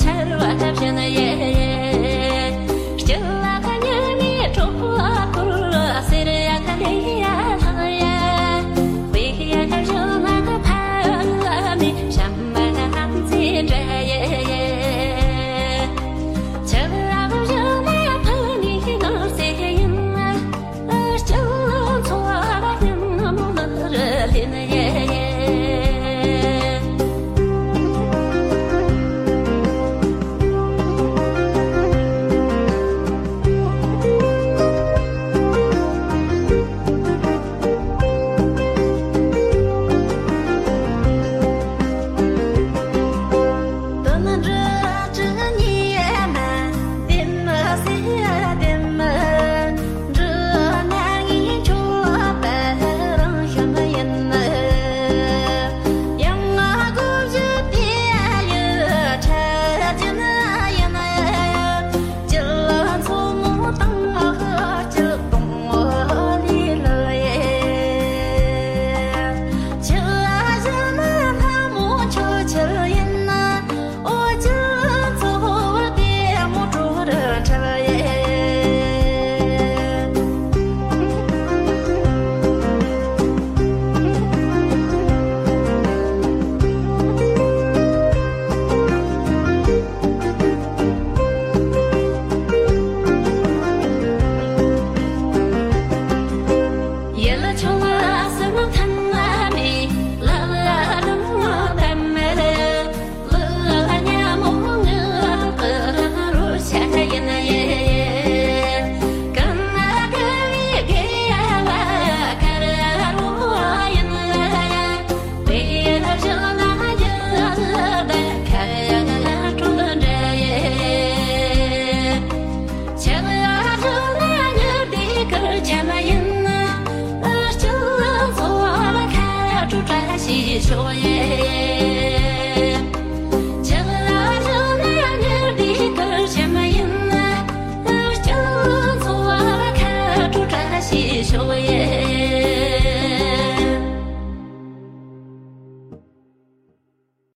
Yeah, yeah. 说耶。